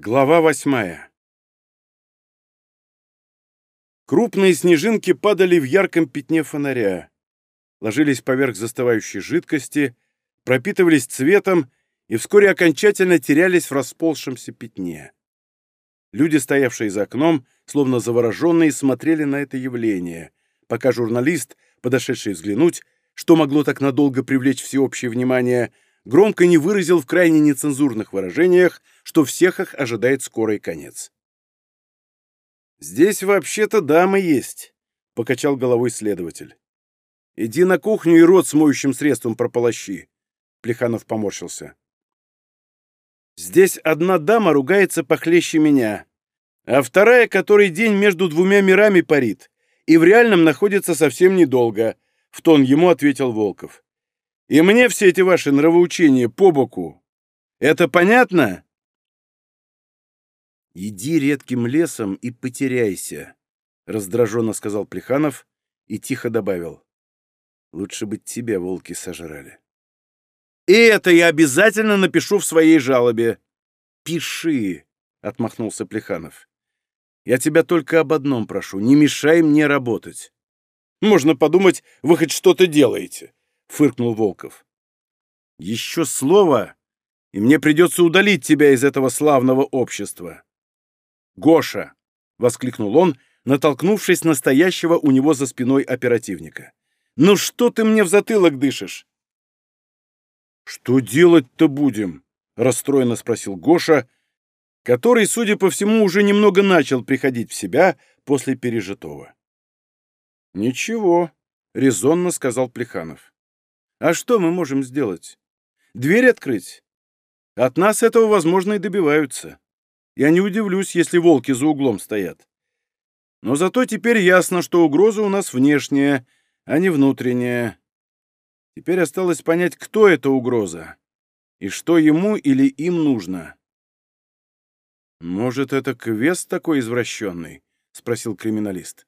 Глава восьмая Крупные снежинки падали в ярком пятне фонаря, ложились поверх застывающей жидкости, пропитывались цветом и вскоре окончательно терялись в расползшемся пятне. Люди, стоявшие за окном, словно завороженные, смотрели на это явление, пока журналист, подошедший взглянуть, что могло так надолго привлечь всеобщее внимание, громко не выразил в крайне нецензурных выражениях, что всех их ожидает скорый конец. «Здесь вообще-то дамы есть», — покачал головой следователь. «Иди на кухню и рот с моющим средством прополощи», — Плеханов поморщился. «Здесь одна дама ругается похлеще меня, а вторая, который день между двумя мирами парит, и в реальном находится совсем недолго», — в тон ему ответил Волков. И мне все эти ваши нравоучения по боку. Это понятно? Иди редким лесом и потеряйся, раздраженно сказал Плеханов и тихо добавил. Лучше бы тебя волки сожрали. И это я обязательно напишу в своей жалобе. Пиши, отмахнулся Плеханов. Я тебя только об одном прошу, не мешай мне работать. Можно подумать, вы хоть что-то делаете. — фыркнул Волков. «Еще слово, и мне придется удалить тебя из этого славного общества». «Гоша!» — воскликнул он, натолкнувшись настоящего у него за спиной оперативника. «Ну что ты мне в затылок дышишь?» «Что делать-то будем?» — расстроенно спросил Гоша, который, судя по всему, уже немного начал приходить в себя после пережитого. «Ничего», — резонно сказал Плеханов. А что мы можем сделать? Дверь открыть? От нас этого, возможно, и добиваются. Я не удивлюсь, если волки за углом стоят. Но зато теперь ясно, что угроза у нас внешняя, а не внутренняя. Теперь осталось понять, кто эта угроза и что ему или им нужно. «Может, это квест такой извращенный?» — спросил криминалист.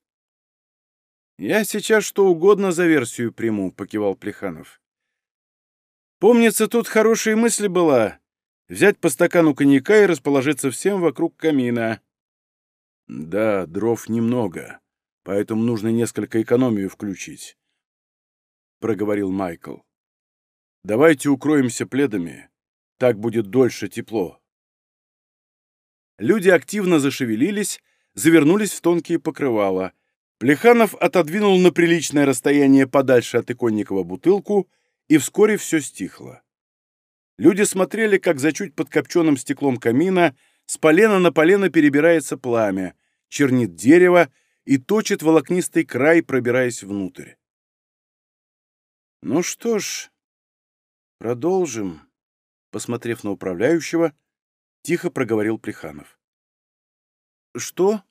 «Я сейчас что угодно за версию приму», — покивал Плеханов. Помнится, тут хорошая мысль была — взять по стакану коньяка и расположиться всем вокруг камина. Да, дров немного, поэтому нужно несколько экономию включить, — проговорил Майкл. Давайте укроемся пледами, так будет дольше тепло. Люди активно зашевелились, завернулись в тонкие покрывала. Плеханов отодвинул на приличное расстояние подальше от иконникова бутылку — и вскоре все стихло. Люди смотрели, как за чуть подкопченным стеклом камина с полена на полено перебирается пламя, чернит дерево и точит волокнистый край, пробираясь внутрь. «Ну что ж, продолжим», — посмотрев на управляющего, тихо проговорил Плеханов. «Что?»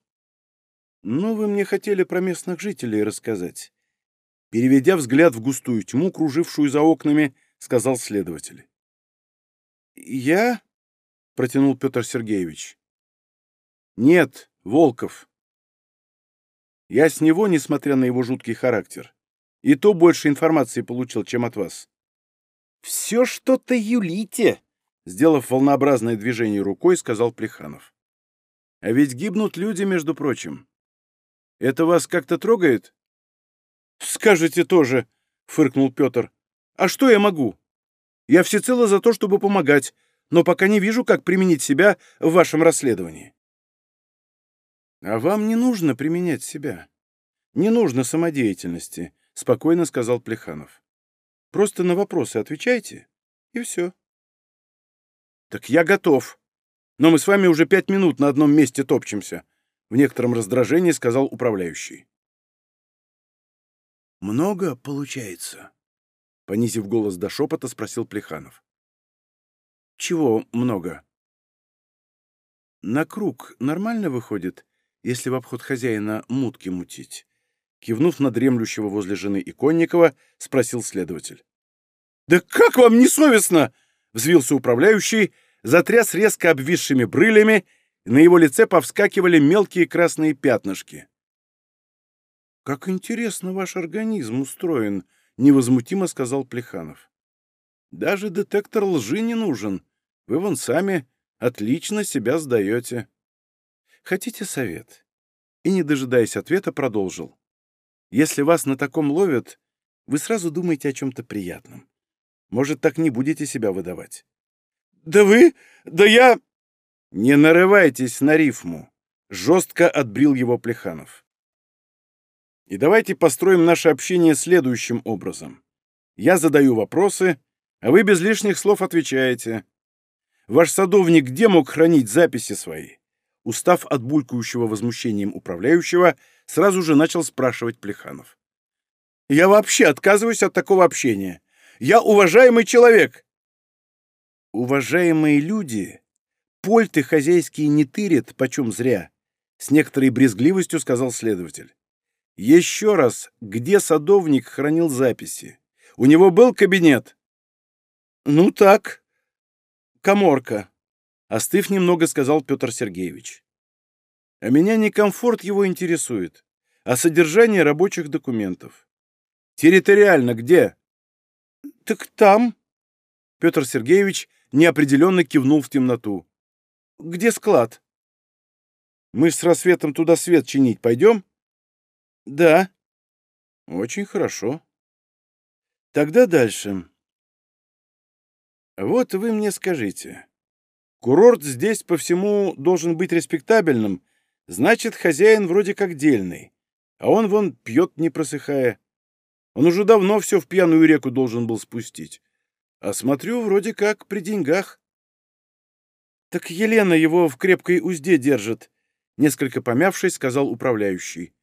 «Ну, вы мне хотели про местных жителей рассказать. Переведя взгляд в густую тьму, кружившую за окнами, сказал следователь. «Я?» — протянул Петр Сергеевич. «Нет, Волков. Я с него, несмотря на его жуткий характер, и то больше информации получил, чем от вас». «Все что-то юлите!» — сделав волнообразное движение рукой, сказал Плеханов. «А ведь гибнут люди, между прочим. Это вас как-то трогает?» «Скажете тоже», — фыркнул Петр. «А что я могу? Я всецело за то, чтобы помогать, но пока не вижу, как применить себя в вашем расследовании». «А вам не нужно применять себя. Не нужно самодеятельности», — спокойно сказал Плеханов. «Просто на вопросы отвечайте, и все». «Так я готов. Но мы с вами уже пять минут на одном месте топчемся», — в некотором раздражении сказал управляющий. «Много получается?» Понизив голос до шепота, спросил Плеханов. «Чего много?» «На круг нормально выходит, если в обход хозяина мутки мутить?» Кивнув на дремлющего возле жены Иконникова, спросил следователь. «Да как вам не совестно?» — взвился управляющий, затряс резко обвисшими брылями, на его лице повскакивали мелкие красные пятнышки. «Как интересно ваш организм устроен», — невозмутимо сказал Плеханов. «Даже детектор лжи не нужен. Вы вон сами Отлично себя сдаете. Хотите совет? И, не дожидаясь ответа, продолжил. Если вас на таком ловят, вы сразу думаете о чем-то приятном. Может, так не будете себя выдавать. «Да вы... Да я...» «Не нарывайтесь на рифму», — жестко отбрил его Плеханов. «И давайте построим наше общение следующим образом. Я задаю вопросы, а вы без лишних слов отвечаете. Ваш садовник где мог хранить записи свои?» Устав от булькающего возмущением управляющего, сразу же начал спрашивать Плеханов. «Я вообще отказываюсь от такого общения. Я уважаемый человек!» «Уважаемые люди, польты хозяйские не тырят, почем зря», — с некоторой брезгливостью сказал следователь. «Еще раз, где садовник хранил записи? У него был кабинет?» «Ну так, коморка», — остыв немного, сказал Петр Сергеевич. «А меня не комфорт его интересует, а содержание рабочих документов. Территориально где?» «Так там», — Петр Сергеевич неопределенно кивнул в темноту. «Где склад?» «Мы с рассветом туда свет чинить пойдем?» «Да». «Очень хорошо. Тогда дальше. Вот вы мне скажите. Курорт здесь по всему должен быть респектабельным, значит, хозяин вроде как дельный, а он вон пьет, не просыхая. Он уже давно все в пьяную реку должен был спустить. А смотрю, вроде как при деньгах. Так Елена его в крепкой узде держит, несколько помявшись, сказал управляющий.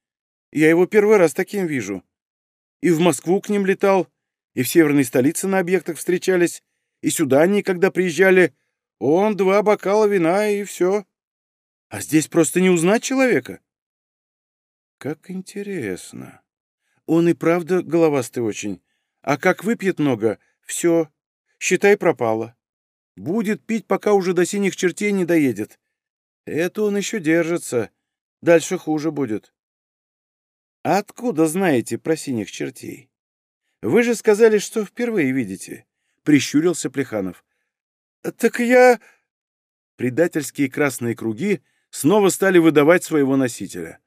Я его первый раз таким вижу. И в Москву к ним летал, и в северной столице на объектах встречались, и сюда они, когда приезжали, он два бокала вина и все. А здесь просто не узнать человека. Как интересно. Он и правда головастый очень. А как выпьет много, все, считай, пропало. Будет пить, пока уже до синих чертей не доедет. Это он еще держится. Дальше хуже будет. А откуда знаете про синих чертей? Вы же сказали, что впервые видите. Прищурился Плеханов. Так я... Предательские красные круги снова стали выдавать своего носителя.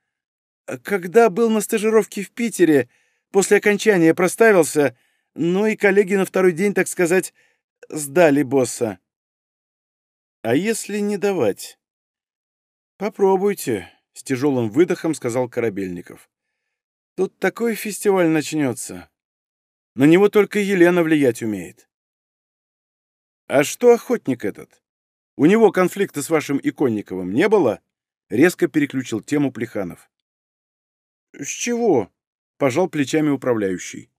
Когда был на стажировке в Питере, после окончания проставился, ну и коллеги на второй день, так сказать, сдали босса. А если не давать? Попробуйте, с тяжелым выдохом сказал Корабельников. Тут такой фестиваль начнется. На него только Елена влиять умеет. А что охотник этот? У него конфликта с вашим Иконниковым не было? Резко переключил тему Плеханов. «С чего?» — пожал плечами управляющий.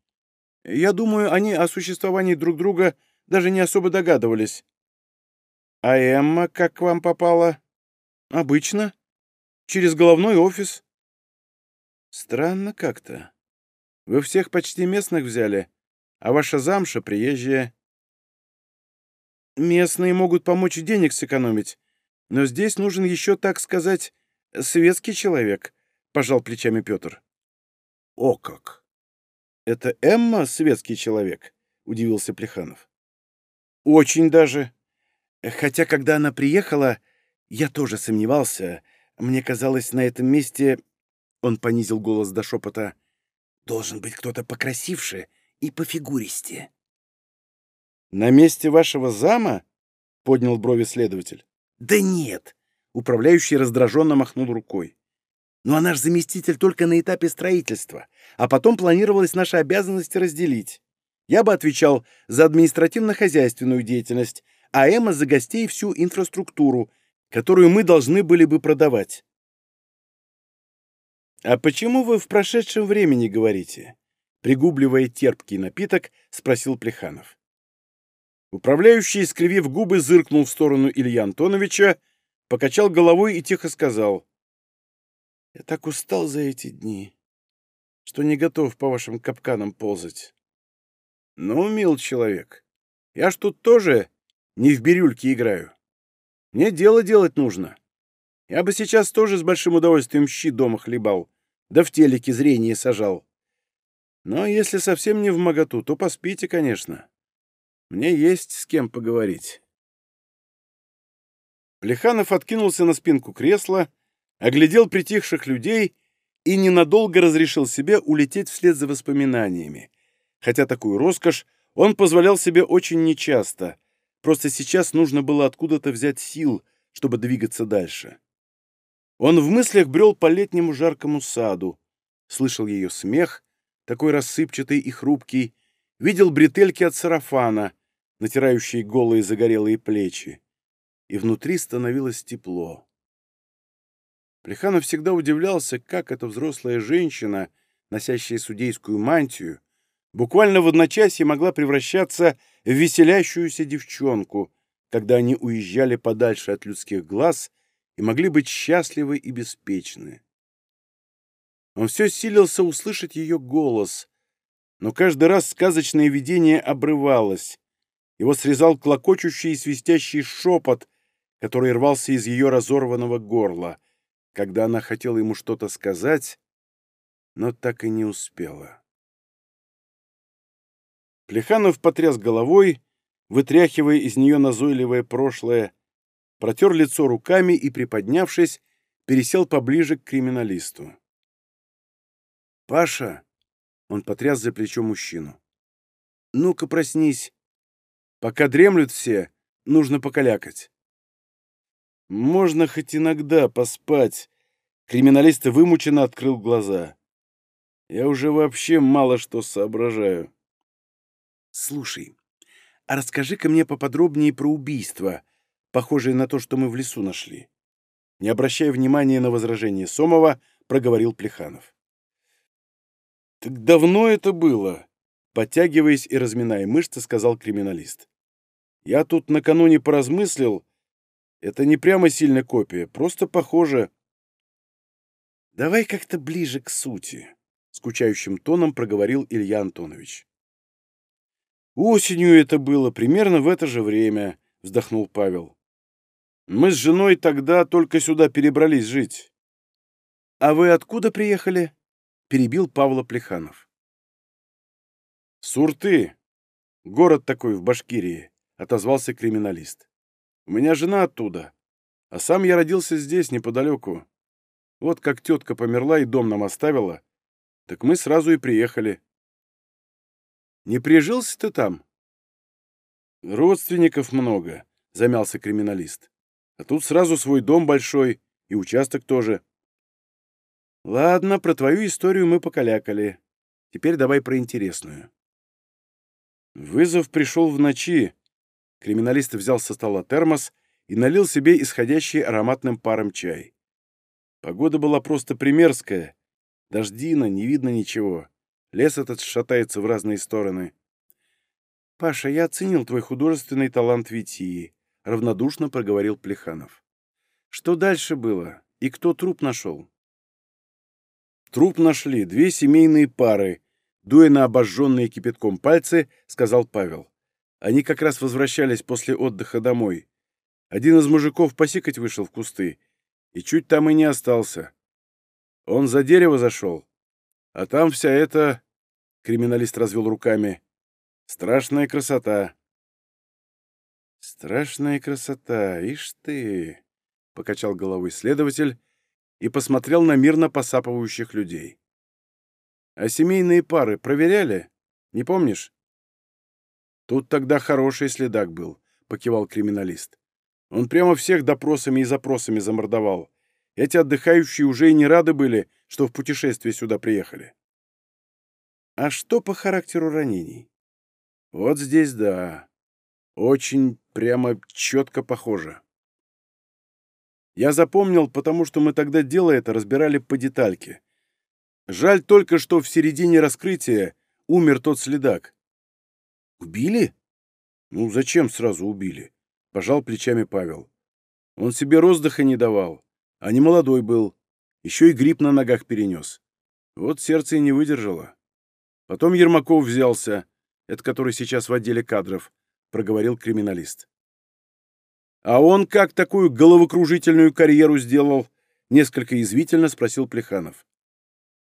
«Я думаю, они о существовании друг друга даже не особо догадывались». «А Эмма как к вам попала?» «Обычно. Через головной офис». «Странно как-то. Вы всех почти местных взяли, а ваша замша приезжая». «Местные могут помочь денег сэкономить, но здесь нужен еще, так сказать, светский человек», — пожал плечами Петр. «О как! Это Эмма светский человек?» — удивился Плеханов. «Очень даже. Хотя, когда она приехала, я тоже сомневался. Мне казалось, на этом месте...» Он понизил голос до шепота. «Должен быть кто-то покрасивше и пофигуристее». «На месте вашего зама?» — поднял брови следователь. «Да нет!» — управляющий раздраженно махнул рукой. Ну а наш заместитель только на этапе строительства, а потом планировалось наши обязанности разделить. Я бы отвечал за административно-хозяйственную деятельность, а Эмма за гостей всю инфраструктуру, которую мы должны были бы продавать. «А почему вы в прошедшем времени говорите?» Пригубливая терпкий напиток, спросил Плеханов. Управляющий, скривив губы, зыркнул в сторону Илья Антоновича, покачал головой и тихо сказал. Я так устал за эти дни, что не готов по вашим капканам ползать. Ну, мил человек, я ж тут тоже не в бирюльке играю. Мне дело делать нужно. Я бы сейчас тоже с большим удовольствием щи дома хлебал, да в телеке зрение сажал. Но если совсем не в моготу, то поспите, конечно. Мне есть с кем поговорить. Плеханов откинулся на спинку кресла, оглядел притихших людей и ненадолго разрешил себе улететь вслед за воспоминаниями, хотя такую роскошь он позволял себе очень нечасто, просто сейчас нужно было откуда-то взять сил, чтобы двигаться дальше. Он в мыслях брел по летнему жаркому саду, слышал ее смех, такой рассыпчатый и хрупкий, видел бретельки от сарафана, натирающие голые загорелые плечи, и внутри становилось тепло. Плеханов всегда удивлялся, как эта взрослая женщина, носящая судейскую мантию, буквально в одночасье могла превращаться в веселящуюся девчонку, когда они уезжали подальше от людских глаз и могли быть счастливы и беспечны. Он все силился услышать ее голос, но каждый раз сказочное видение обрывалось. Его срезал клокочущий и свистящий шепот, который рвался из ее разорванного горла, когда она хотела ему что-то сказать, но так и не успела. Плеханов потряс головой, вытряхивая из нее назойливое прошлое, протер лицо руками и, приподнявшись, пересел поближе к криминалисту. «Паша!» — он потряс за плечо мужчину. «Ну-ка, проснись. Пока дремлют все, нужно покалякать». «Можно хоть иногда поспать», — криминалист вымученно открыл глаза. «Я уже вообще мало что соображаю». «Слушай, а расскажи-ка мне поподробнее про убийство, похожее на то, что мы в лесу нашли». Не обращая внимания на возражение Сомова, проговорил Плеханов. «Так давно это было», — подтягиваясь и разминая мышцы, сказал криминалист. «Я тут накануне поразмыслил. Это не прямо сильно копия, просто похоже». «Давай как-то ближе к сути», — скучающим тоном проговорил Илья Антонович. «Осенью это было, примерно в это же время», — вздохнул Павел. «Мы с женой тогда только сюда перебрались жить». «А вы откуда приехали?» — перебил Павла Плеханов. «Сурты. Город такой в Башкирии», — отозвался криминалист. «У меня жена оттуда, а сам я родился здесь, неподалеку. Вот как тетка померла и дом нам оставила, так мы сразу и приехали». Не прижился ты там? Родственников много, замялся криминалист. А тут сразу свой дом большой и участок тоже. Ладно, про твою историю мы покалякали. Теперь давай про интересную. Вызов пришел в ночи. Криминалист взял со стола термос и налил себе исходящий ароматным паром чай. Погода была просто примерская. Дождина, не видно ничего. Лес этот шатается в разные стороны. «Паша, я оценил твой художественный талант Витии», — равнодушно проговорил Плеханов. «Что дальше было? И кто труп нашел?» «Труп нашли две семейные пары», — дуя на обожженные кипятком пальцы, сказал Павел. «Они как раз возвращались после отдыха домой. Один из мужиков посикать вышел в кусты, и чуть там и не остался. Он за дерево зашел, а там вся эта... Криминалист развел руками. Страшная красота. Страшная красота, ишь ты, покачал головой следователь и посмотрел на мирно посапывающих людей. А семейные пары проверяли? Не помнишь? Тут тогда хороший следак был, покивал криминалист. Он прямо всех допросами и запросами замордовал. Эти отдыхающие уже и не рады были, что в путешествие сюда приехали. А что по характеру ранений? Вот здесь да. Очень прямо четко похоже. Я запомнил, потому что мы тогда дело это разбирали по детальке. Жаль только, что в середине раскрытия умер тот следак. Убили? Ну, зачем сразу убили? Пожал плечами Павел. Он себе роздыха не давал, а не молодой был. Еще и грипп на ногах перенес. Вот сердце и не выдержало. Потом Ермаков взялся, это который сейчас в отделе кадров, проговорил криминалист. А он как такую головокружительную карьеру сделал? Несколько извительно спросил Плеханов.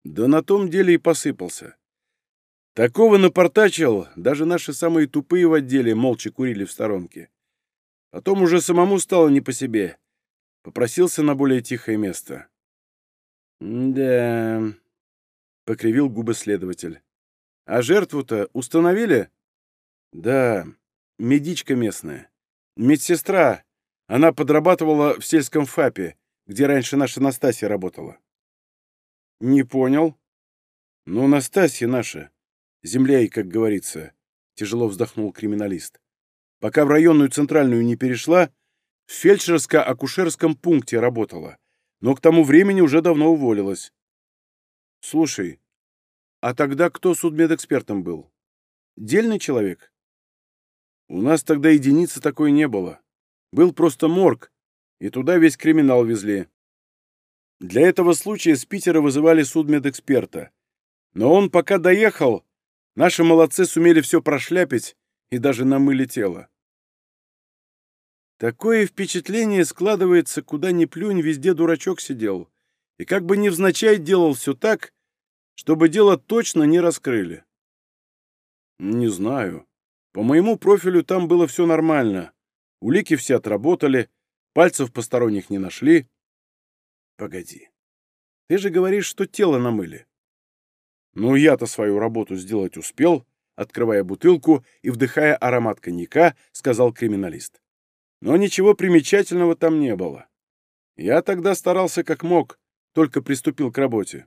Да на том деле и посыпался. Такого напортачил, даже наши самые тупые в отделе молча курили в сторонке. Потом уже самому стало не по себе. Попросился на более тихое место. «Да...» — покривил губы следователь. «А жертву-то установили?» «Да, медичка местная. Медсестра. Она подрабатывала в сельском ФАПе, где раньше наша Настасья работала». «Не понял». «Ну, Настасья наша. Земля как говорится», — тяжело вздохнул криминалист. «Пока в районную центральную не перешла, в фельдшерско-акушерском пункте работала, но к тому времени уже давно уволилась». «Слушай, а тогда кто судмедэкспертом был? Дельный человек?» «У нас тогда единицы такой не было. Был просто морг, и туда весь криминал везли. Для этого случая с Питера вызывали судмедэксперта. Но он пока доехал, наши молодцы сумели все прошляпить и даже намыли тело. Такое впечатление складывается, куда ни плюнь, везде дурачок сидел, и как бы невзначай делал все так, чтобы дело точно не раскрыли. Не знаю. По моему профилю там было все нормально. Улики все отработали, пальцев посторонних не нашли. Погоди. Ты же говоришь, что тело намыли. Ну, я-то свою работу сделать успел, открывая бутылку и вдыхая аромат коньяка, сказал криминалист. Но ничего примечательного там не было. Я тогда старался как мог, только приступил к работе.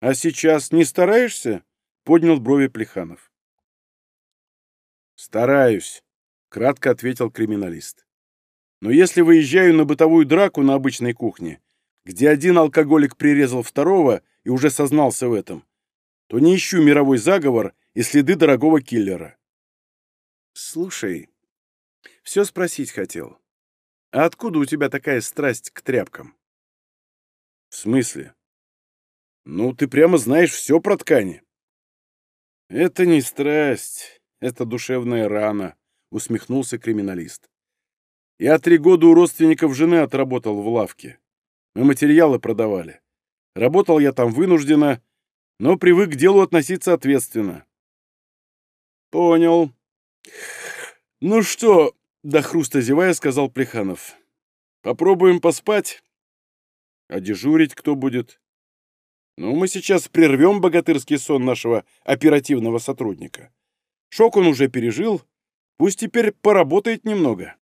А сейчас не стараешься? Поднял брови Плеханов. Стараюсь, кратко ответил криминалист. Но если выезжаю на бытовую драку на обычной кухне, где один алкоголик прирезал второго и уже сознался в этом, то не ищу мировой заговор и следы дорогого киллера. Слушай, все спросить хотел. А откуда у тебя такая страсть к тряпкам? В смысле? Ну, ты прямо знаешь все про ткани. Это не страсть, это душевная рана, усмехнулся криминалист. Я три года у родственников жены отработал в лавке. Мы материалы продавали. Работал я там вынужденно, но привык к делу относиться ответственно. Понял. Ну что, до хруста зевая, сказал Плеханов. Попробуем поспать. А дежурить кто будет? Ну, мы сейчас прервем богатырский сон нашего оперативного сотрудника. Шок он уже пережил, пусть теперь поработает немного.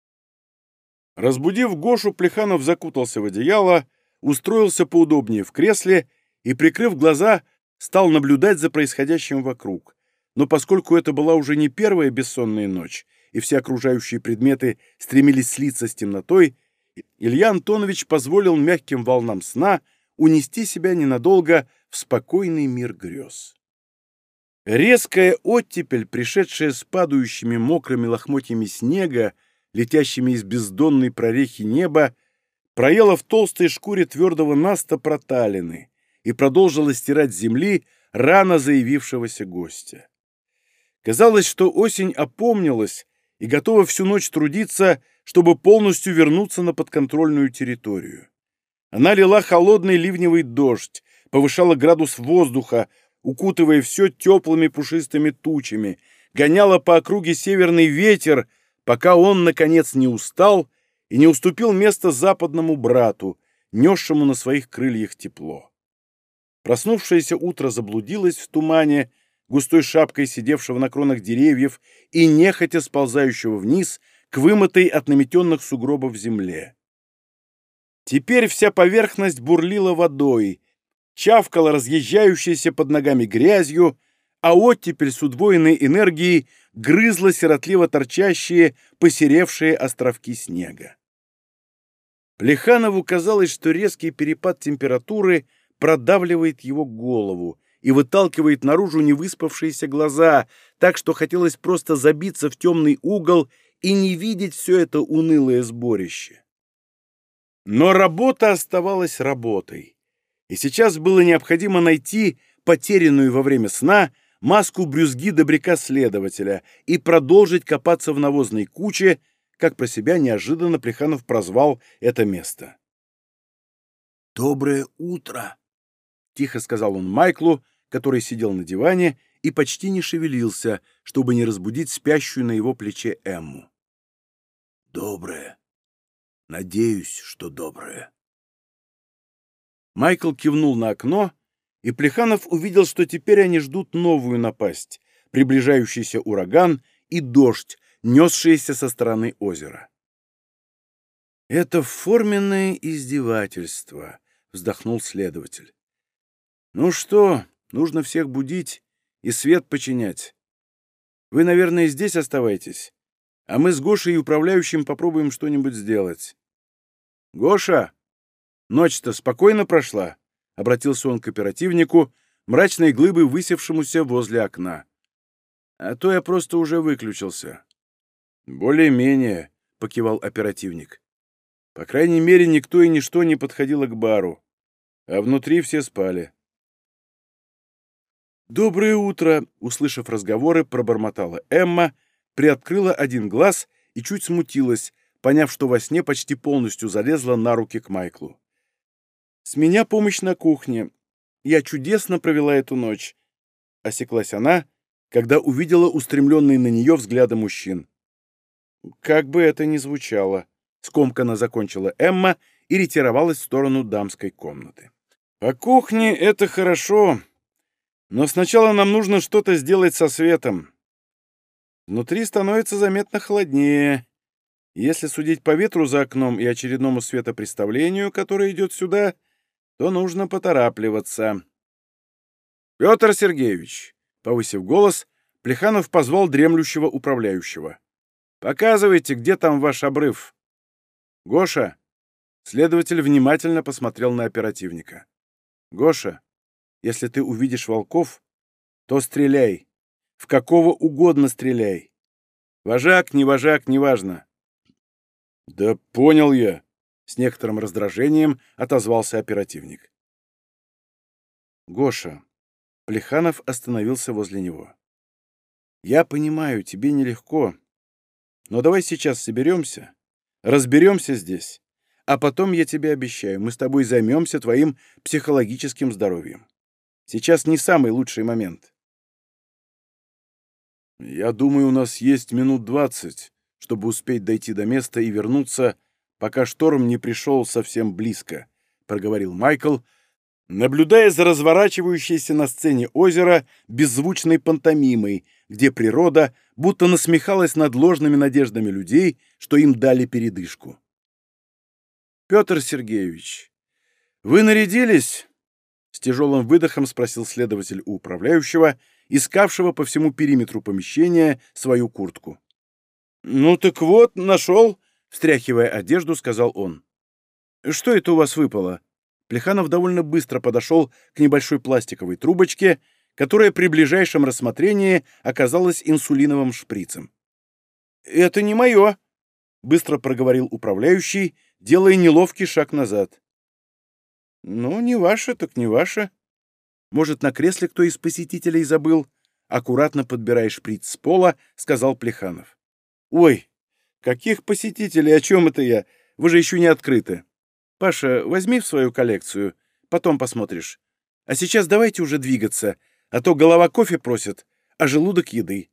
Разбудив Гошу, Плеханов закутался в одеяло, устроился поудобнее в кресле и, прикрыв глаза, стал наблюдать за происходящим вокруг. Но поскольку это была уже не первая бессонная ночь, и все окружающие предметы стремились слиться с темнотой, Илья Антонович позволил мягким волнам сна унести себя ненадолго в спокойный мир грез. Резкая оттепель, пришедшая с падающими мокрыми лохмотьями снега, летящими из бездонной прорехи неба, проела в толстой шкуре твердого наста проталины и продолжила стирать земли рано заявившегося гостя. Казалось, что осень опомнилась и готова всю ночь трудиться, чтобы полностью вернуться на подконтрольную территорию. Она лила холодный ливневый дождь, повышала градус воздуха, укутывая все теплыми пушистыми тучами, гоняла по округе северный ветер, пока он, наконец, не устал и не уступил место западному брату, несшему на своих крыльях тепло. Проснувшееся утро заблудилось в тумане, густой шапкой сидевшего на кронах деревьев и нехотя сползающего вниз к вымытой от наметенных сугробов земле. Теперь вся поверхность бурлила водой, чавкала разъезжающейся под ногами грязью, а оттепель с удвоенной энергией грызла сиротливо торчащие, посеревшие островки снега. Плеханову казалось, что резкий перепад температуры продавливает его голову и выталкивает наружу невыспавшиеся глаза, так что хотелось просто забиться в темный угол и не видеть все это унылое сборище. Но работа оставалась работой, и сейчас было необходимо найти потерянную во время сна маску брюзги добряка-следователя и продолжить копаться в навозной куче, как про себя неожиданно Плеханов прозвал это место. «Доброе утро!» — тихо сказал он Майклу, который сидел на диване и почти не шевелился, чтобы не разбудить спящую на его плече Эмму. Доброе. Надеюсь, что доброе. Майкл кивнул на окно, и Плеханов увидел, что теперь они ждут новую напасть, приближающийся ураган и дождь, несшиеся со стороны озера. «Это форменное издевательство», — вздохнул следователь. «Ну что, нужно всех будить и свет починять. Вы, наверное, здесь оставайтесь, а мы с Гошей и управляющим попробуем что-нибудь сделать». «Гоша, ночь-то спокойно прошла?» — обратился он к оперативнику, мрачной глыбы, высевшемуся возле окна. «А то я просто уже выключился». «Более-менее», — покивал оперативник. По крайней мере, никто и ничто не подходило к бару, а внутри все спали. «Доброе утро!» — услышав разговоры, пробормотала Эмма, приоткрыла один глаз и чуть смутилась, поняв, что во сне почти полностью залезла на руки к Майклу. «С меня помощь на кухне. Я чудесно провела эту ночь», — осеклась она, когда увидела устремленные на нее взгляды мужчин. Как бы это ни звучало. Скомканно закончила Эмма и ретировалась в сторону дамской комнаты. «По кухне это хорошо, но сначала нам нужно что-то сделать со светом. Внутри становится заметно холоднее. Если судить по ветру за окном и очередному светопреставлению, которое идет сюда, то нужно поторапливаться». «Петр Сергеевич!» — повысив голос, Плеханов позвал дремлющего управляющего. «Показывайте, где там ваш обрыв». «Гоша!» Следователь внимательно посмотрел на оперативника. «Гоша, если ты увидишь волков, то стреляй. В какого угодно стреляй. Вожак, не вожак, неважно». «Да понял я», — с некоторым раздражением отозвался оперативник. «Гоша». Плеханов остановился возле него. «Я понимаю, тебе нелегко, но давай сейчас соберемся, Разберемся здесь. А потом, я тебе обещаю, мы с тобой займемся твоим психологическим здоровьем. Сейчас не самый лучший момент. Я думаю, у нас есть минут двадцать, чтобы успеть дойти до места и вернуться, пока шторм не пришел совсем близко, — проговорил Майкл, наблюдая за разворачивающейся на сцене озера беззвучной пантомимой, где природа будто насмехалась над ложными надеждами людей, что им дали передышку. «Петр Сергеевич, вы нарядились?» С тяжелым выдохом спросил следователь у управляющего, искавшего по всему периметру помещения свою куртку. «Ну так вот, нашел», — встряхивая одежду, сказал он. «Что это у вас выпало?» Плеханов довольно быстро подошел к небольшой пластиковой трубочке, которая при ближайшем рассмотрении оказалась инсулиновым шприцем. «Это не мое», — быстро проговорил управляющий, делая неловкий шаг назад. «Ну, не ваше, так не ваше. Может, на кресле кто из посетителей забыл?» Аккуратно подбирая шприц с пола, сказал Плеханов. «Ой, каких посетителей? О чем это я? Вы же еще не открыты. Паша, возьми в свою коллекцию, потом посмотришь. А сейчас давайте уже двигаться а то голова кофе просит, а желудок еды.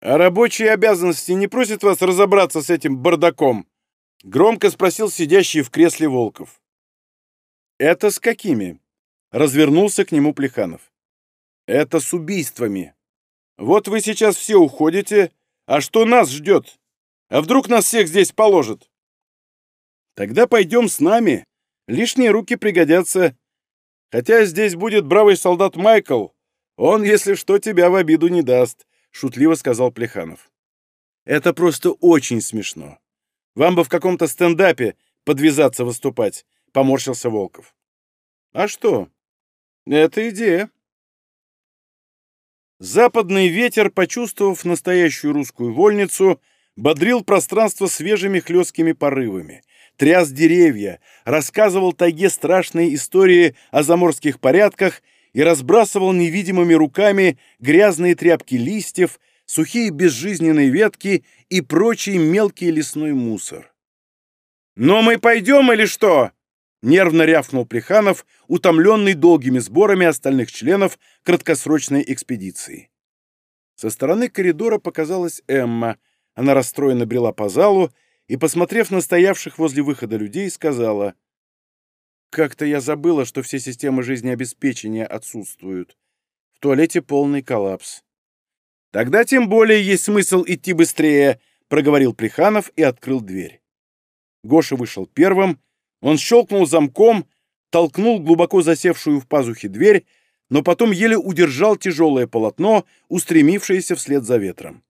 «А рабочие обязанности не просят вас разобраться с этим бардаком?» — громко спросил сидящий в кресле Волков. «Это с какими?» — развернулся к нему Плеханов. «Это с убийствами. Вот вы сейчас все уходите, а что нас ждет? А вдруг нас всех здесь положат?» «Тогда пойдем с нами. Лишние руки пригодятся. Хотя здесь будет бравый солдат Майкл, он, если что, тебя в обиду не даст», — шутливо сказал Плеханов. «Это просто очень смешно. Вам бы в каком-то стендапе подвязаться выступать», — поморщился Волков. «А что? Это идея». Западный ветер, почувствовав настоящую русскую вольницу, бодрил пространство свежими хлесткими порывами — тряс деревья, рассказывал тайге страшные истории о заморских порядках и разбрасывал невидимыми руками грязные тряпки листьев, сухие безжизненные ветки и прочий мелкий лесной мусор. «Но мы пойдем или что?» — нервно рявкнул Плеханов, утомленный долгими сборами остальных членов краткосрочной экспедиции. Со стороны коридора показалась Эмма, она расстроенно брела по залу и, посмотрев на стоявших возле выхода людей, сказала, «Как-то я забыла, что все системы жизнеобеспечения отсутствуют. В туалете полный коллапс». «Тогда тем более есть смысл идти быстрее», — проговорил Плеханов и открыл дверь. Гоша вышел первым, он щелкнул замком, толкнул глубоко засевшую в пазухе дверь, но потом еле удержал тяжелое полотно, устремившееся вслед за ветром.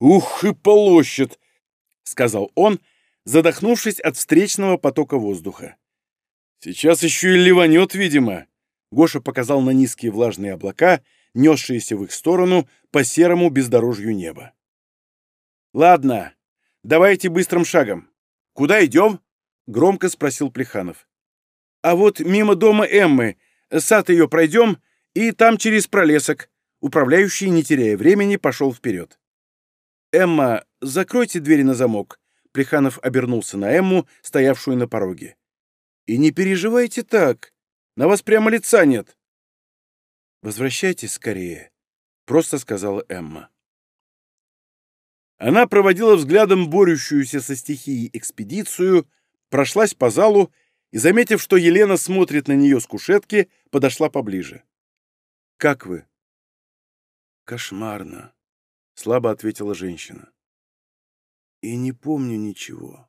«Ух и полощет!» — сказал он, задохнувшись от встречного потока воздуха. «Сейчас еще и ливанет, видимо!» Гоша показал на низкие влажные облака, несшиеся в их сторону по серому бездорожью неба. «Ладно, давайте быстрым шагом. Куда идем?» — громко спросил Плеханов. «А вот мимо дома Эммы, сад ее пройдем, и там через пролесок». Управляющий, не теряя времени, пошел вперед. «Эмма, закройте двери на замок», — Плеханов обернулся на Эмму, стоявшую на пороге. «И не переживайте так. На вас прямо лица нет». «Возвращайтесь скорее», — просто сказала Эмма. Она проводила взглядом борющуюся со стихией экспедицию, прошлась по залу и, заметив, что Елена смотрит на нее с кушетки, подошла поближе. «Как вы?» «Кошмарно», слабо ответила женщина. И не помню ничего.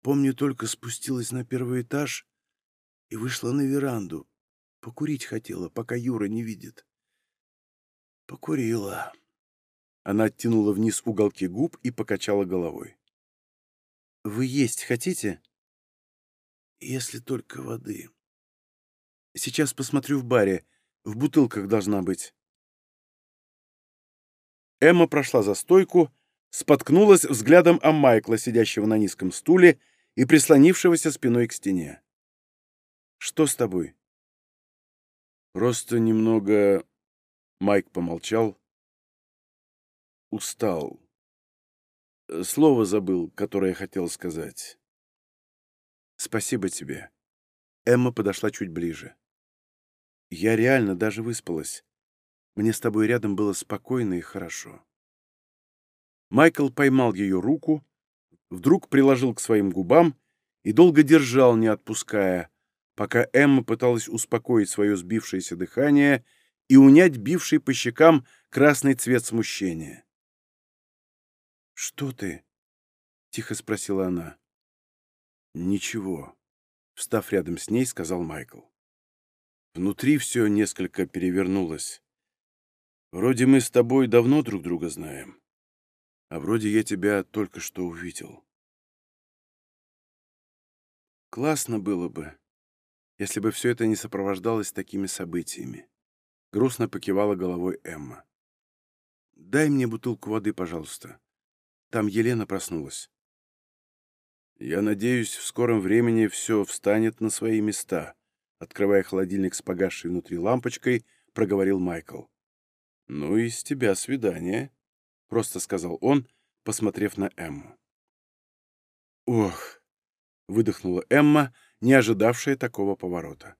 Помню, только спустилась на первый этаж и вышла на веранду. Покурить хотела, пока Юра не видит. Покурила. Она оттянула вниз уголки губ и покачала головой. «Вы есть хотите?» «Если только воды. Сейчас посмотрю в баре. В бутылках должна быть». Эмма прошла за стойку, споткнулась взглядом о Майкла, сидящего на низком стуле и прислонившегося спиной к стене. «Что с тобой?» «Просто немного...» Майк помолчал. «Устал. Слово забыл, которое хотел сказать. Спасибо тебе». Эмма подошла чуть ближе. «Я реально даже выспалась. Мне с тобой рядом было спокойно и хорошо. Майкл поймал ее руку, вдруг приложил к своим губам и долго держал, не отпуская, пока Эмма пыталась успокоить свое сбившееся дыхание и унять бивший по щекам красный цвет смущения. «Что ты?» — тихо спросила она. «Ничего», — встав рядом с ней, сказал Майкл. Внутри все несколько перевернулось. Вроде мы с тобой давно друг друга знаем, а вроде я тебя только что увидел. Классно было бы, если бы все это не сопровождалось такими событиями. Грустно покивала головой Эмма. «Дай мне бутылку воды, пожалуйста. Там Елена проснулась». «Я надеюсь, в скором времени все встанет на свои места», открывая холодильник с погасшей внутри лампочкой, проговорил Майкл. «Ну, и с тебя свидание», — просто сказал он, посмотрев на Эмму. «Ох!» — выдохнула Эмма, не ожидавшая такого поворота.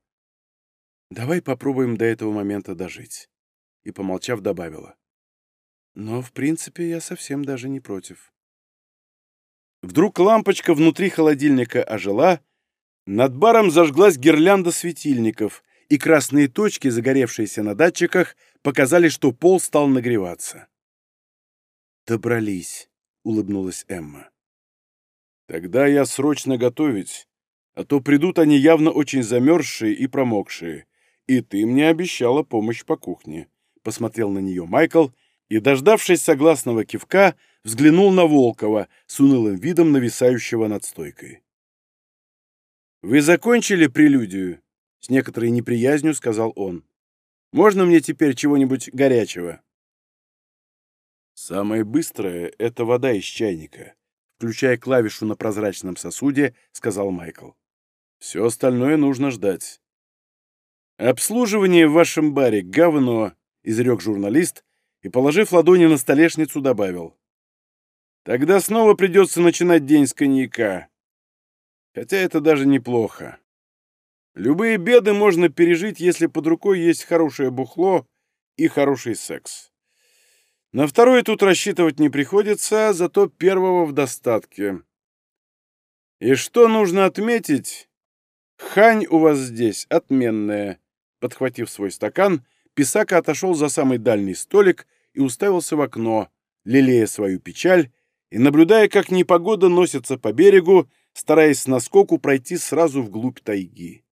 «Давай попробуем до этого момента дожить», — и, помолчав, добавила. «Но, в принципе, я совсем даже не против». Вдруг лампочка внутри холодильника ожила, над баром зажглась гирлянда светильников — и красные точки, загоревшиеся на датчиках, показали, что пол стал нагреваться. «Добрались», — улыбнулась Эмма. «Тогда я срочно готовить, а то придут они явно очень замерзшие и промокшие, и ты мне обещала помощь по кухне», — посмотрел на нее Майкл и, дождавшись согласного кивка, взглянул на Волкова с унылым видом нависающего над стойкой. «Вы закончили прелюдию?» С некоторой неприязнью сказал он. «Можно мне теперь чего-нибудь горячего?» «Самое быстрое — это вода из чайника», включая клавишу на прозрачном сосуде, сказал Майкл. «Все остальное нужно ждать». «Обслуживание в вашем баре — говно», — изрек журналист и, положив ладони на столешницу, добавил. «Тогда снова придется начинать день с коньяка. Хотя это даже неплохо». Любые беды можно пережить, если под рукой есть хорошее бухло и хороший секс. На второе тут рассчитывать не приходится, зато первого в достатке. И что нужно отметить? Хань у вас здесь отменная. Подхватив свой стакан, Писака отошел за самый дальний столик и уставился в окно, лелея свою печаль и наблюдая, как непогода носится по берегу, стараясь наскоку пройти сразу вглубь тайги.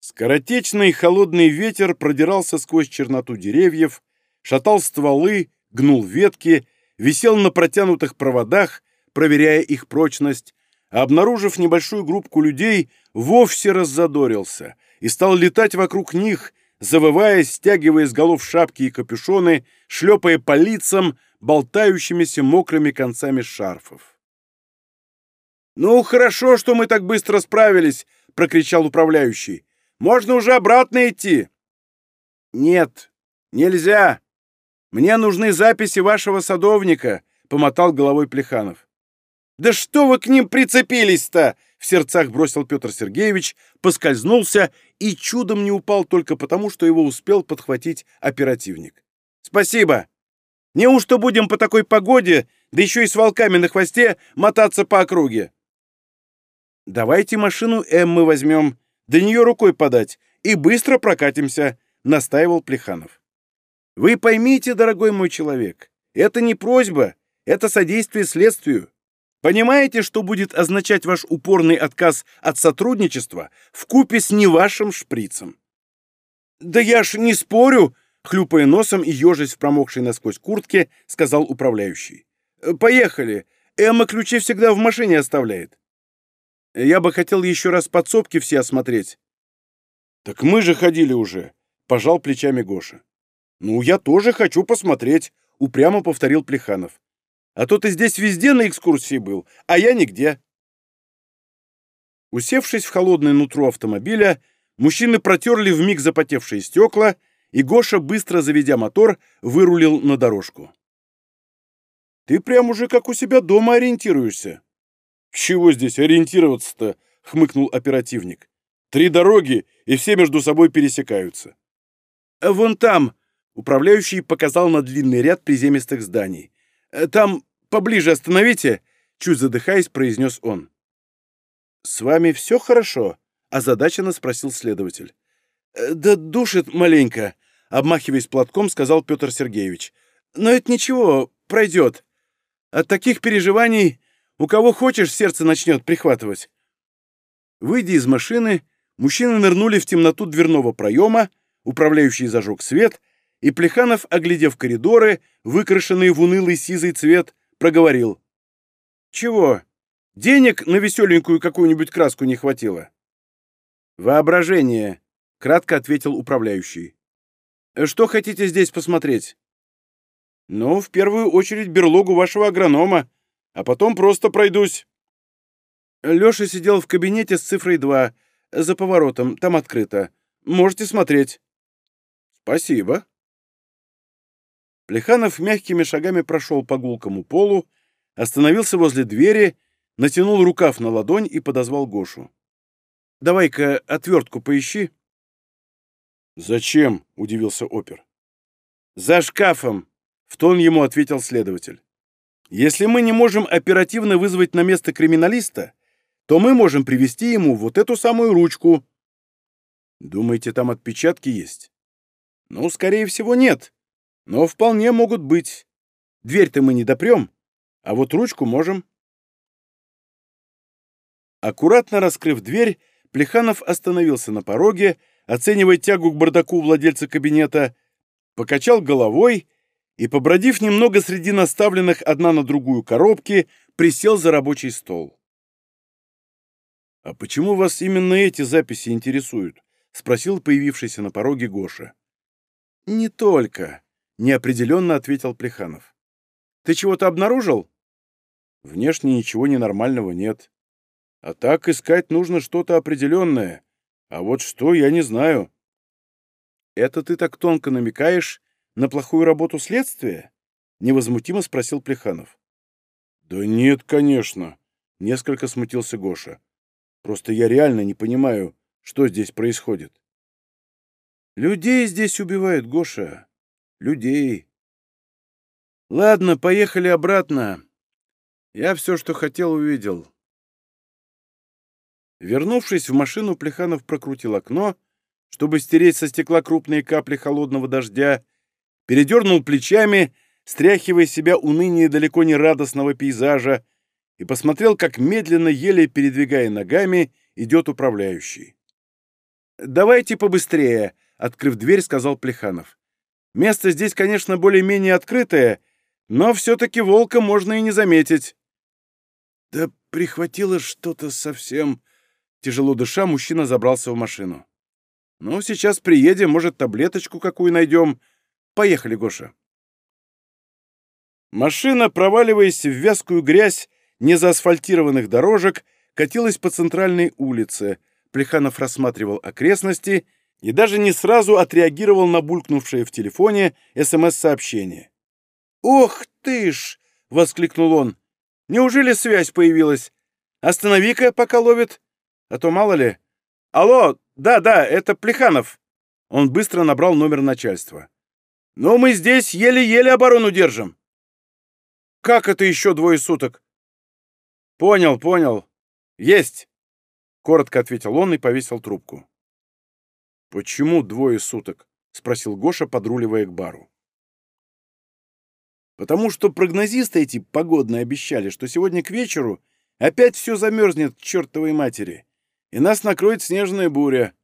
Скоротечный холодный ветер продирался сквозь черноту деревьев, шатал стволы, гнул ветки, висел на протянутых проводах, проверяя их прочность, а обнаружив небольшую группку людей, вовсе раззадорился и стал летать вокруг них, завывая, стягивая с голов шапки и капюшоны, шлепая по лицам болтающимися мокрыми концами шарфов. «Ну, хорошо, что мы так быстро справились!» — прокричал управляющий. «Можно уже обратно идти!» «Нет, нельзя! Мне нужны записи вашего садовника!» — помотал головой Плеханов. «Да что вы к ним прицепились-то?» — в сердцах бросил Петр Сергеевич, поскользнулся и чудом не упал только потому, что его успел подхватить оперативник. «Спасибо! Неужто будем по такой погоде, да еще и с волками на хвосте, мотаться по округе?» «Давайте машину Эммы возьмем, до нее рукой подать, и быстро прокатимся», — настаивал Плеханов. «Вы поймите, дорогой мой человек, это не просьба, это содействие следствию. Понимаете, что будет означать ваш упорный отказ от сотрудничества в купе с не вашим шприцем?» «Да я ж не спорю!» — хлюпая носом и ежась в промокшей насквозь куртке, сказал управляющий. «Поехали! Эмма ключи всегда в машине оставляет». Я бы хотел еще раз подсобки все осмотреть. Так мы же ходили уже, пожал плечами Гоша. Ну, я тоже хочу посмотреть, упрямо повторил Плеханов. А то ты здесь везде на экскурсии был, а я нигде. Усевшись в холодное нутро автомобиля, мужчины протерли вмиг запотевшие стекла, и Гоша, быстро заведя мотор, вырулил на дорожку. «Ты прям уже как у себя дома ориентируешься», «Чего здесь ориентироваться-то?» — хмыкнул оперативник. «Три дороги, и все между собой пересекаются». «Э, «Вон там!» — управляющий показал на длинный ряд приземистых зданий. «Э, «Там поближе остановите!» — чуть задыхаясь, произнес он. «С вами все хорошо?» — озадаченно спросил следователь. «Э, «Да душит маленько», — обмахиваясь платком, сказал Петр Сергеевич. «Но это ничего, пройдет. От таких переживаний у кого хочешь, сердце начнет прихватывать. Выйдя из машины, мужчины нырнули в темноту дверного проема, управляющий зажег свет, и Плеханов, оглядев коридоры, выкрашенные в унылый сизый цвет, проговорил. «Чего? Денег на веселенькую какую-нибудь краску не хватило?» «Воображение», — кратко ответил управляющий. «Что хотите здесь посмотреть?» «Ну, в первую очередь берлогу вашего агронома», а потом просто пройдусь». Леша сидел в кабинете с цифрой 2, за поворотом, там открыто. Можете смотреть. Спасибо. Плеханов мягкими шагами прошел по гулкому полу, остановился возле двери, натянул рукав на ладонь и подозвал Гошу. «Давай-ка отвертку поищи». «Зачем?» — удивился опер. «За шкафом!» — в тон ему ответил следователь. Если мы не можем оперативно вызвать на место криминалиста, то мы можем привести ему вот эту самую ручку. Думаете, там отпечатки есть? Ну, скорее всего, нет. Но вполне могут быть. Дверь-то мы не допрем, а вот ручку можем. Аккуратно раскрыв дверь, Плеханов остановился на пороге, оценивая тягу к бардаку владельца кабинета, покачал головой и, побродив немного среди наставленных одна на другую коробки, присел за рабочий стол. «А почему вас именно эти записи интересуют?» — спросил появившийся на пороге Гоша. «Не только», — неопределенно ответил Плеханов. «Ты чего-то обнаружил?» «Внешне ничего ненормального нет. А так искать нужно что-то определенное. А вот что, я не знаю». «Это ты так тонко намекаешь, на плохую работу следствия?» — невозмутимо спросил Плеханов. «Да нет, конечно», — несколько смутился Гоша. «Просто я реально не понимаю, что здесь происходит». «Людей здесь убивают, Гоша. Людей. Ладно, поехали обратно. Я все, что хотел, увидел. Вернувшись в машину, Плеханов прокрутил окно, чтобы стереть со стекла крупные капли холодного дождя, передернул плечами, стряхивая себя уныние далеко не радостного пейзажа, и посмотрел, как медленно, еле передвигая ногами, идет управляющий. «Давайте побыстрее», — открыв дверь, сказал Плеханов. «Место здесь, конечно, более-менее открытое, но все-таки волка можно и не заметить». «Да прихватило что-то совсем...» Тяжело дыша, мужчина забрался в машину. «Ну, сейчас приедем, может, таблеточку какую найдем. Поехали, Гоша». Машина, проваливаясь в вязкую грязь незаасфальтированных дорожек, катилась по центральной улице. Плеханов рассматривал окрестности и даже не сразу отреагировал на булькнувшее в телефоне СМС-сообщение. «Ох ты ж!» — воскликнул он. «Неужели связь появилась? Останови-ка, пока ловит. А то мало ли. Алло, да-да, это Плеханов». Он быстро набрал номер начальства. «Но мы здесь еле-еле оборону держим». «Как это еще двое суток?» «Понял, понял. Есть!» Коротко ответил он и повесил трубку. «Почему двое суток?» — спросил Гоша, подруливая к бару. «Потому что прогнозисты эти погодные обещали, что сегодня к вечеру опять все замерзнет к чертовой матери, и нас накроет снежная буря.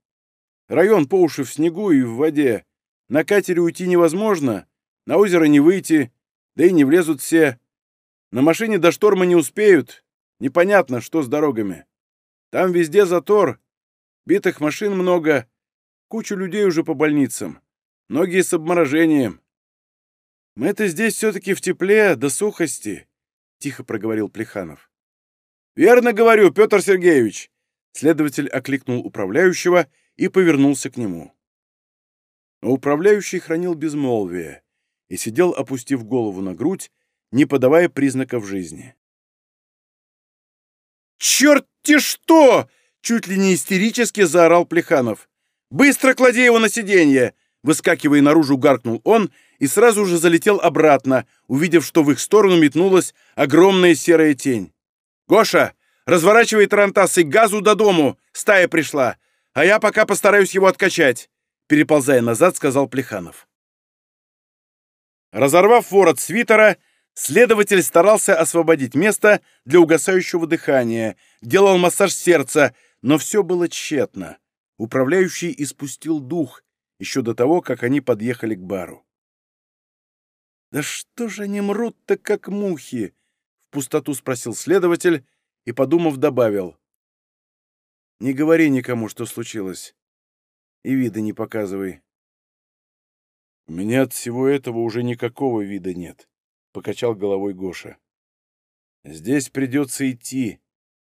Район по уши в снегу и в воде. На катере уйти невозможно, на озеро не выйти, да и не влезут все. На машине до шторма не успеют, Непонятно, что с дорогами. Там везде затор, битых машин много, кучу людей уже по больницам, многие с обморожением. Мы-то здесь все-таки в тепле, до сухости, — тихо проговорил Плеханов. Верно говорю, Петр Сергеевич. Следователь окликнул управляющего и повернулся к нему. Но управляющий хранил безмолвие и сидел, опустив голову на грудь, не подавая признаков жизни. «Черт-те что!» — чуть ли не истерически заорал Плеханов. «Быстро клади его на сиденье!» Выскакивая наружу, гаркнул он и сразу же залетел обратно, увидев, что в их сторону метнулась огромная серая тень. «Гоша, разворачивай тарантас и газу до дому! Стая пришла! А я пока постараюсь его откачать!» Переползая назад, сказал Плеханов. Разорвав ворот свитера, Следователь старался освободить место для угасающего дыхания, делал массаж сердца, но все было тщетно. Управляющий испустил дух еще до того, как они подъехали к бару. «Да что же они мрут-то, как мухи?» — в пустоту спросил следователь и, подумав, добавил. «Не говори никому, что случилось. И вида не показывай». «У меня от всего этого уже никакого вида нет», покачал головой Гоша. Здесь придется идти.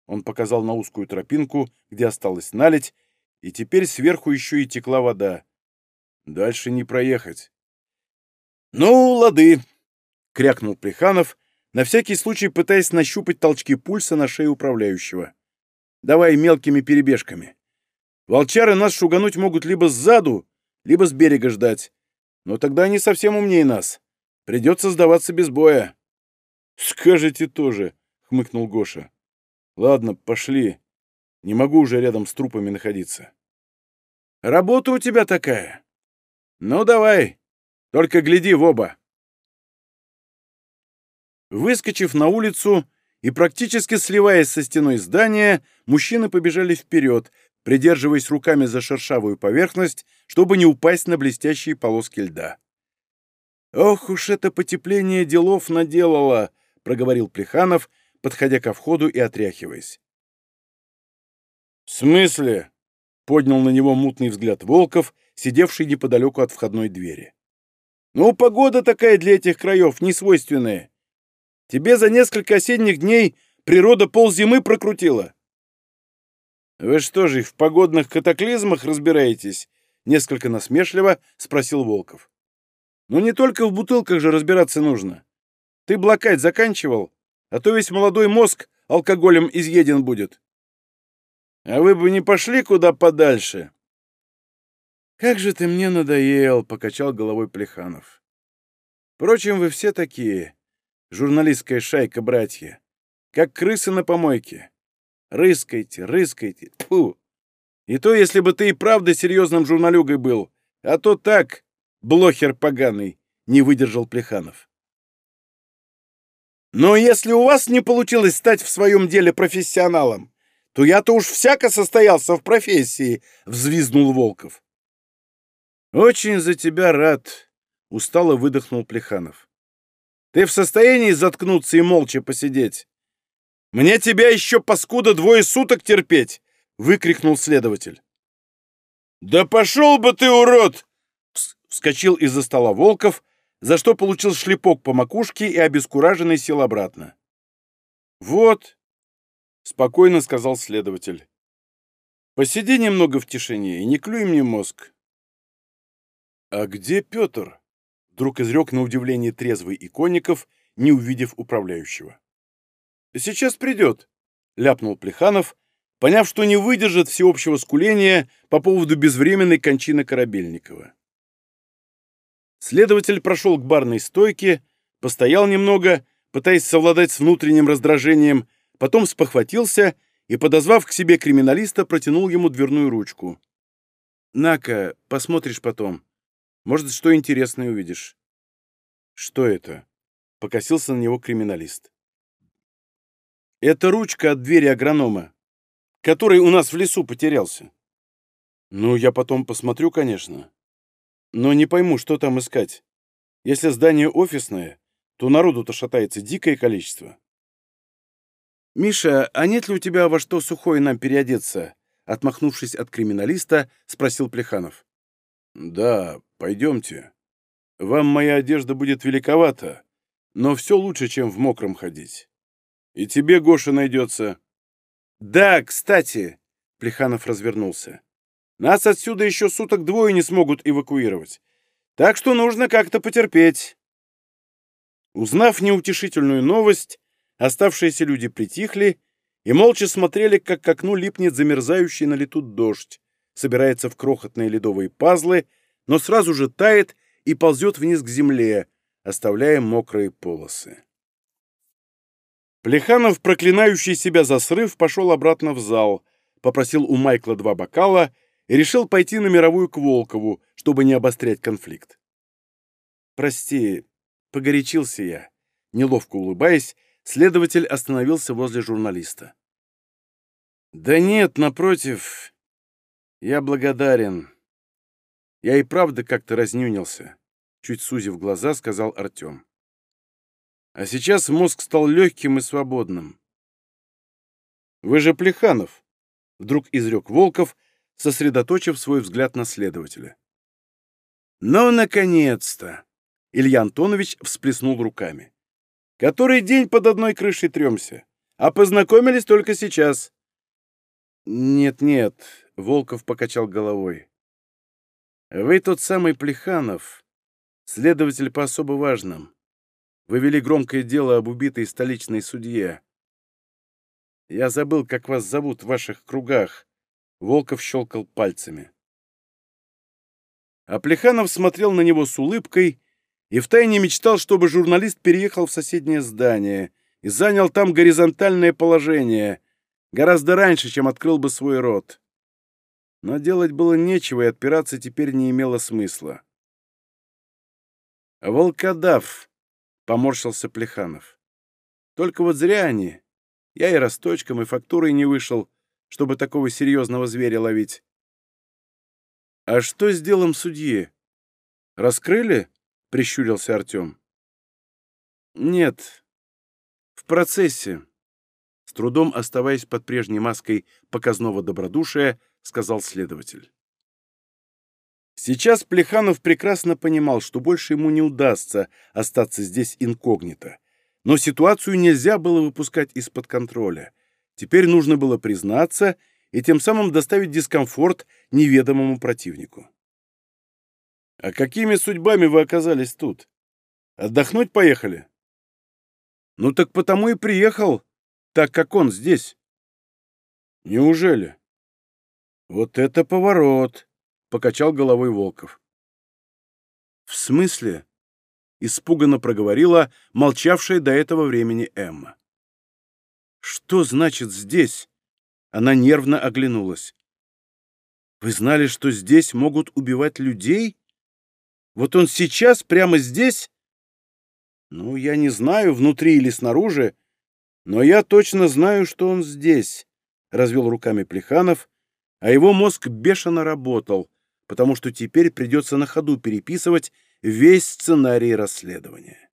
Он показал на узкую тропинку, где осталось налить, и теперь сверху еще и текла вода. Дальше не проехать. «Ну, лады!» — крякнул Плеханов, на всякий случай пытаясь нащупать толчки пульса на шее управляющего. «Давай мелкими перебежками. Волчары нас шугануть могут либо сзаду, либо с берега ждать. Но тогда они совсем умнее нас. Придется сдаваться без боя. Скажете тоже, хмыкнул Гоша. Ладно, пошли. Не могу уже рядом с трупами находиться. Работа у тебя такая. Ну, давай. Только гляди в оба. Выскочив на улицу и практически сливаясь со стеной здания, мужчины побежали вперед, придерживаясь руками за шершавую поверхность, чтобы не упасть на блестящие полоски льда. «Ох уж это потепление делов наделало!» — проговорил Плеханов, подходя ко входу и отряхиваясь. «В смысле?» — поднял на него мутный взгляд Волков, сидевший неподалеку от входной двери. «Ну, погода такая для этих краев, несвойственная. Тебе за несколько осенних дней природа ползимы прокрутила». «Вы что же, в погодных катаклизмах разбираетесь?» — несколько насмешливо спросил Волков. Но не только в бутылках же разбираться нужно. Ты блокать заканчивал, а то весь молодой мозг алкоголем изъеден будет. А вы бы не пошли куда подальше. Как же ты мне надоел, покачал головой Плеханов. Впрочем, вы все такие, журналистская шайка, братья, как крысы на помойке. Рыскайте, рыскайте, тьфу. И то, если бы ты и правда серьезным журналюгой был, а то так, блохер поганый, не выдержал Плеханов. Но если у вас не получилось стать в своем деле профессионалом, то я-то уж всяко состоялся в профессии, — взвизнул Волков. Очень за тебя рад, — устало выдохнул Плеханов. Ты в состоянии заткнуться и молча посидеть? Мне тебя еще, паскуда, двое суток терпеть, — выкрикнул следователь. Да пошел бы ты, урод! Вскочил из-за стола Волков, за что получил шлепок по макушке и обескураженный сел обратно. Вот, спокойно сказал следователь. Посиди немного в тишине и не клюй мне мозг. А где Петр? Вдруг изрек на удивление трезвый иконников, не увидев управляющего. Сейчас придет, ляпнул Плеханов, поняв, что не выдержит всеобщего скуления по поводу безвременной кончины Корабельникова. Следователь прошел к барной стойке, постоял немного, пытаясь совладать с внутренним раздражением, потом спохватился и, подозвав к себе криминалиста, протянул ему дверную ручку. «На-ка, посмотришь потом. Может, что интересное увидишь». «Что это?» — покосился на него криминалист. «Это ручка от двери агронома, который у нас в лесу потерялся». «Ну, я потом посмотрю, конечно. Но не пойму, что там искать. Если здание офисное, то народу-то шатается дикое количество». «Миша, а нет ли у тебя во что сухое нам переодеться?» Отмахнувшись от криминалиста, спросил Плеханов. «Да, пойдемте. Вам моя одежда будет великовата, но все лучше, чем в мокром ходить. И тебе, Гоша, найдется». «Да, кстати», — Плеханов развернулся, — «нас отсюда еще суток двое не смогут эвакуировать, так что нужно как-то потерпеть». Узнав неутешительную новость, Оставшиеся люди притихли и молча смотрели, как к окну липнет замерзающий на лету дождь, собирается в крохотные ледовые пазлы, но сразу же тает и ползет вниз к земле, оставляя мокрые полосы. Плеханов, проклинающий себя за срыв, пошел обратно в зал, попросил у Майкла два бокала и решил пойти на мировую к Волкову, чтобы не обострять конфликт. «Прости, погорячился я», — неловко улыбаясь, Следователь остановился возле журналиста. «Да нет, напротив, я благодарен. Я и правда как-то разнюнился», — чуть сузив глаза, сказал Артем. «А сейчас мозг стал легким и свободным». «Вы же Плеханов», — вдруг изрек Волков, сосредоточив свой взгляд на следователя. «Ну, наконец-то!» — Илья Антонович всплеснул руками. Который день под одной крышей тремся, а познакомились только сейчас». «Нет-нет», — Волков покачал головой. «Вы тот самый Плеханов, следователь по особо важным. Вы вели громкое дело об убитой столичной судье. Я забыл, как вас зовут в ваших кругах». Волков щелкал пальцами. А Плеханов смотрел на него с улыбкой и втайне мечтал, чтобы журналист переехал в соседнее здание и занял там горизонтальное положение, гораздо раньше, чем открыл бы свой рот. Но делать было нечего, и отпираться теперь не имело смысла. «Волкодав», — поморщился Плеханов. «Только вот зря они. Я и росточком, и фактурой не вышел, чтобы такого серьезного зверя ловить». «А что с делом судьи? Раскрыли?» — прищурился Артем. «Нет. В процессе». С трудом оставаясь под прежней маской показного добродушия, сказал следователь. Сейчас Плеханов прекрасно понимал, что больше ему не удастся остаться здесь инкогнито. Но ситуацию нельзя было выпускать из-под контроля. Теперь нужно было признаться и тем самым доставить дискомфорт неведомому противнику. А какими судьбами вы оказались тут? Отдохнуть поехали? Ну так потому и приехал, так как он здесь. Неужели? Вот это поворот, покачал головой Волков. В смысле? — испуганно проговорила молчавшая до этого времени Эмма. «Что значит здесь?» Она нервно оглянулась. «Вы знали, что здесь могут убивать людей? Вот он сейчас, прямо здесь?» «Ну, я не знаю, внутри или снаружи, но я точно знаю, что он здесь», — развел руками Плеханов, а его мозг бешено работал, потому что теперь придется на ходу переписывать весь сценарий расследования.